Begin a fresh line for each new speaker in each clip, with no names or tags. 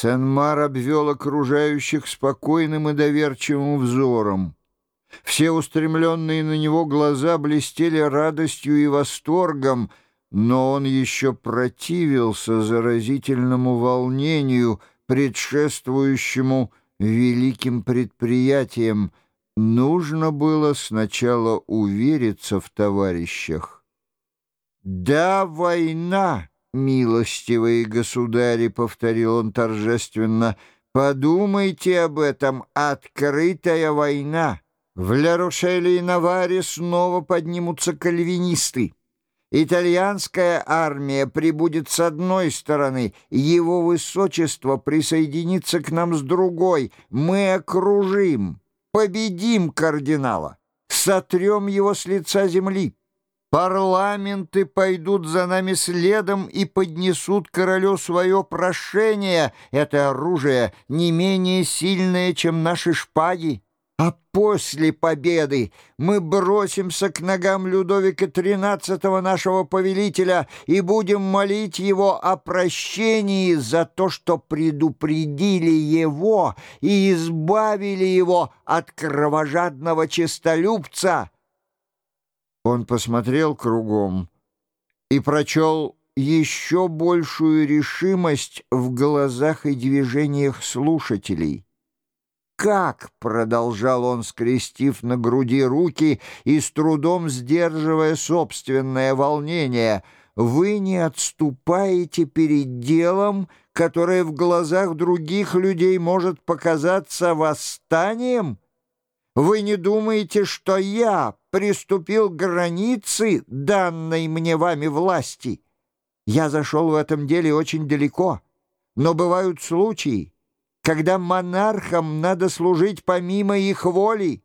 Сен-Мар обвел окружающих спокойным и доверчивым взором. Все устремленные на него глаза блестели радостью и восторгом, но он еще противился заразительному волнению, предшествующему великим предприятиям. Нужно было сначала увериться в товарищах. «Да, война!» «Милостивые государи», — повторил он торжественно, — «подумайте об этом, открытая война. В Ля-Рошеле и Наваре снова поднимутся кальвинисты. Итальянская армия прибудет с одной стороны, его высочество присоединится к нам с другой. Мы окружим, победим кардинала, сотрем его с лица земли». Парламенты пойдут за нами следом и поднесут королю свое прошение. Это оружие не менее сильное, чем наши шпаги. А после победы мы бросимся к ногам Людовика XIII, нашего повелителя, и будем молить его о прощении за то, что предупредили его и избавили его от кровожадного честолюбца». Он посмотрел кругом и прочел еще большую решимость в глазах и движениях слушателей. «Как?» — продолжал он, скрестив на груди руки и с трудом сдерживая собственное волнение, «вы не отступаете перед делом, которое в глазах других людей может показаться восстанием?» Вы не думаете, что я приступил к границе данной мне вами власти? Я зашел в этом деле очень далеко, но бывают случаи, когда монархам надо служить помимо их воли.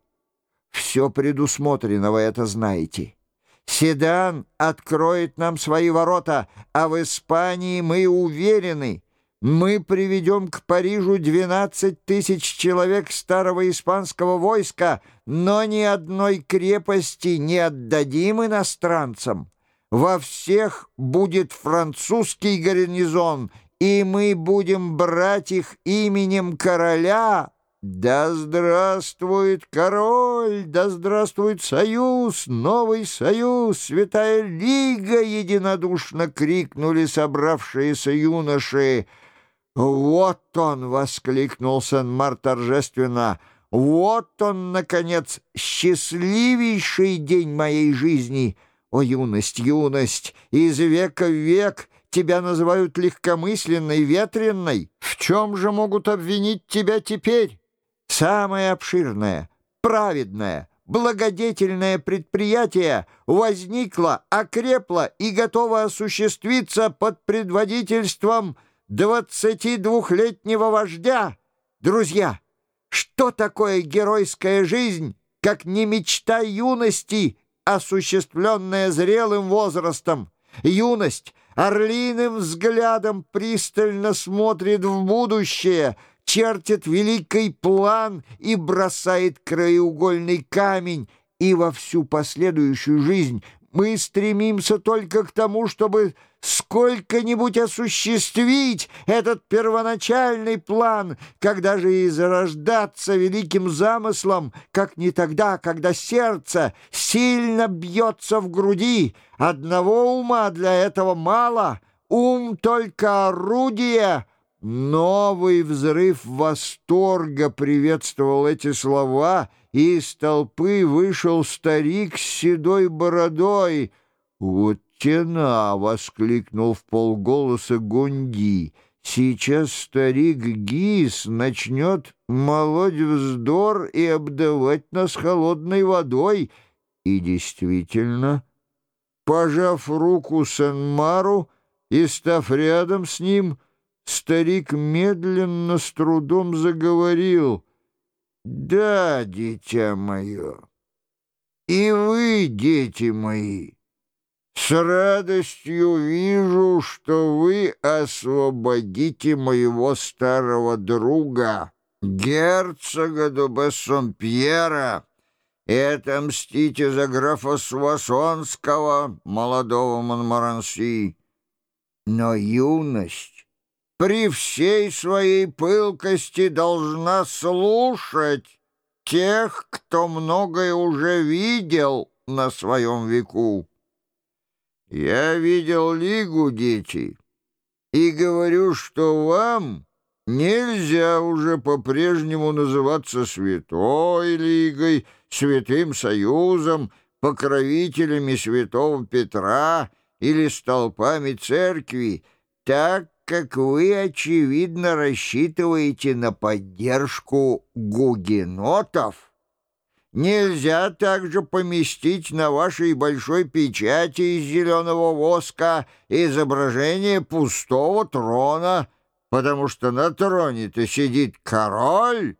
Все предусмотрено, вы это знаете. Седан откроет нам свои ворота, а в Испании мы уверены — мы приведем к Парижу 12 тысяч человек старого испанского войска, но ни одной крепости не отдадим иностранцам. Во всех будет французский гарнизон, и мы будем брать их именем короля. Да здравствует король, да здравствует союз, новый союз, святая лига, единодушно крикнули собравшиеся юноши. «Вот он!» — воскликнул Сен-Мар торжественно. «Вот он, наконец, счастливейший день моей жизни! О, юность, юность! Из века в век тебя называют легкомысленной, ветренной. В чем же могут обвинить тебя теперь? Самое обширное, праведное, благодетельное предприятие возникло, окрепло и готово осуществиться под предводительством двадцатидвухлетнего вождя. Друзья, что такое геройская жизнь, как не мечта юности, осуществленная зрелым возрастом? Юность орлиным взглядом пристально смотрит в будущее, чертит великий план и бросает краеугольный камень, и во всю последующую жизнь мы стремимся только к тому, чтобы сколько-нибудь осуществить этот первоначальный план, когда же и зарождаться великим замыслом, как не тогда, когда сердце сильно бьется в груди. Одного ума для этого мало, ум только орудие. Новый взрыв восторга приветствовал эти слова — и из толпы вышел старик с седой бородой. «Вот тена!» — воскликнул в полголоса Гунди. «Сейчас старик Гис начнет молоть вздор и обдавать нас холодной водой». И действительно, пожав руку Санмару и став рядом с ним, старик медленно с трудом заговорил — да, дитя мое, и вы, дети мои, с радостью вижу, что вы освободите моего старого друга, герцога Дубессон-Пьера, и отомстите за графа Суассонского, молодого Монмаранси. Но юность при всей своей пылкости должна слушать тех, кто многое уже видел на своем веку. Я видел Лигу, дети, и говорю, что вам нельзя уже по-прежнему называться Святой Лигой, Святым Союзом, покровителями святого Петра или столпами церкви, так как вы, очевидно, рассчитываете на поддержку гугенотов, нельзя также поместить на вашей большой печати из зеленого воска изображение пустого трона, потому что на троне-то сидит король,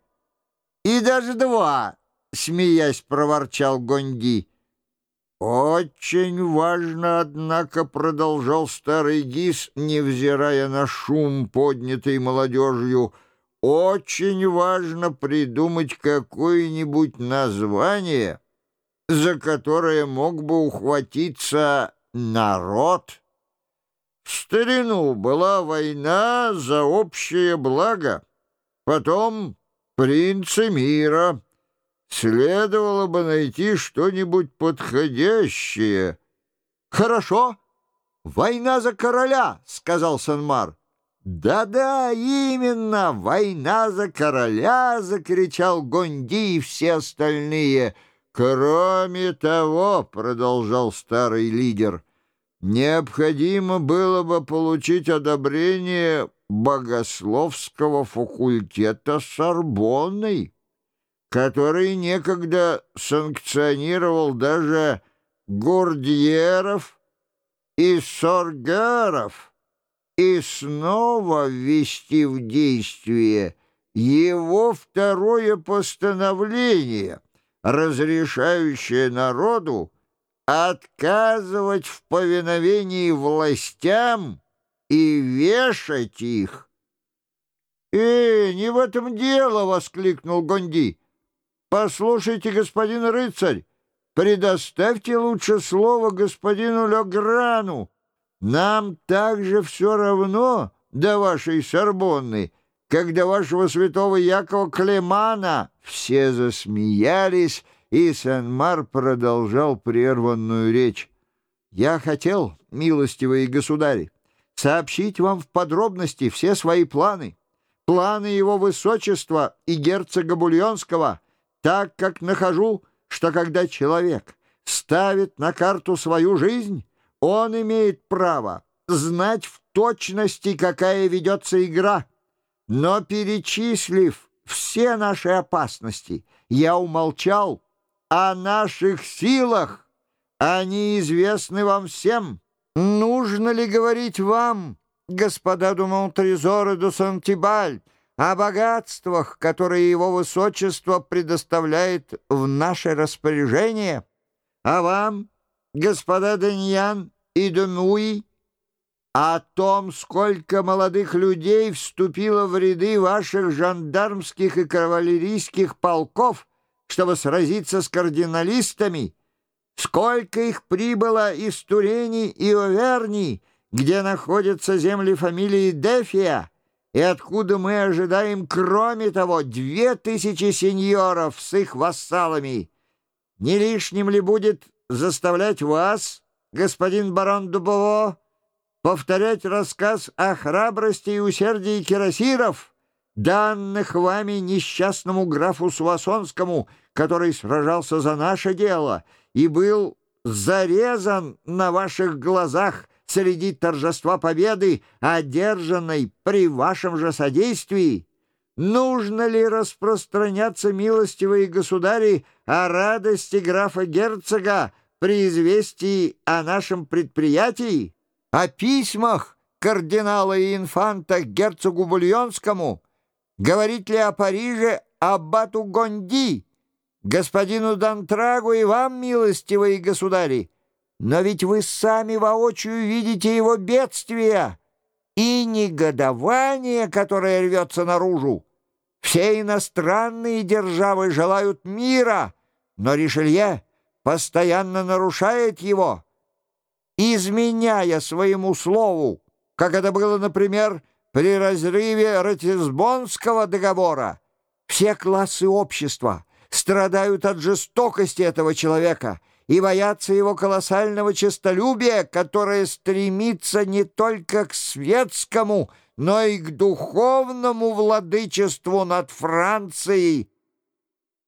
и даже два, смеясь, проворчал Гонди. «Очень важно, однако, — продолжал старый гис, невзирая на шум, поднятый молодежью, — очень важно придумать какое-нибудь название, за которое мог бы ухватиться народ. В старину была война за общее благо, потом принцы мира — Следовало бы найти что-нибудь подходящее.
Хорошо. Война за короля, сказал Санмар. «Да-да, именно, война за короля!» — закричал Гонди и все остальные.
«Кроме того, — продолжал старый лидер, — необходимо было бы получить одобрение богословского факультета Сорбонной» который некогда санкционировал даже Гордьеров и Соргаров, и снова ввести в действие его второе постановление, разрешающее народу отказывать в повиновении властям и вешать их.
«Э, не в этом дело!» — воскликнул Гонди. «Послушайте, господин рыцарь, предоставьте лучше слово господину Леграну. Нам также все равно до вашей Сорбонны, как до вашего святого Якова Клемана». Все засмеялись, и Сен-Мар продолжал прерванную речь. «Я хотел, милостивые государи, сообщить вам в подробности все свои планы, планы его высочества и герцога Бульонского» так как нахожу, что когда человек ставит на карту свою жизнь, он имеет право знать в точности, какая ведется игра. Но перечислив все наши опасности, я умолчал о наших силах. Они известны вам всем. Нужно ли говорить вам, господа Думонтрезор и Дусантибаль, о богатствах, которые его высочество предоставляет в наше распоряжение, а вам, господа Даньян и Демуи, о том, сколько молодых людей вступило в ряды ваших жандармских и кавалерийских полков, чтобы сразиться с кардиналистами, сколько их прибыло из Турени и Оверни, где находятся земли фамилии Дефия, и откуда мы ожидаем, кроме того, две тысячи сеньоров с их вассалами. Не лишним ли будет заставлять вас, господин барон Дубово, повторять рассказ о храбрости и усердии кирасиров, данных вами несчастному графу Суасонскому, который сражался за наше дело и был зарезан на ваших глазах, среди торжества победы, одержанной при вашем же содействии? Нужно ли распространяться, милостивые государи, о радости графа-герцога при известии о нашем предприятии, о письмах кардинала и инфанта герцогу Бульонскому? Говорить ли о Париже аббату Гонди, господину Дантрагу и вам, милостивые государи? Но ведь вы сами воочию видите его бедствия и негодование, которое рвется наружу. Все иностранные державы желают мира, но Ришелье постоянно нарушает его, изменяя своему слову, как это было, например, При разрыве Ратисбонского договора все классы общества страдают от жестокости этого человека и боятся его колоссального честолюбия, которое стремится не только к светскому, но и к духовному владычеству над Францией,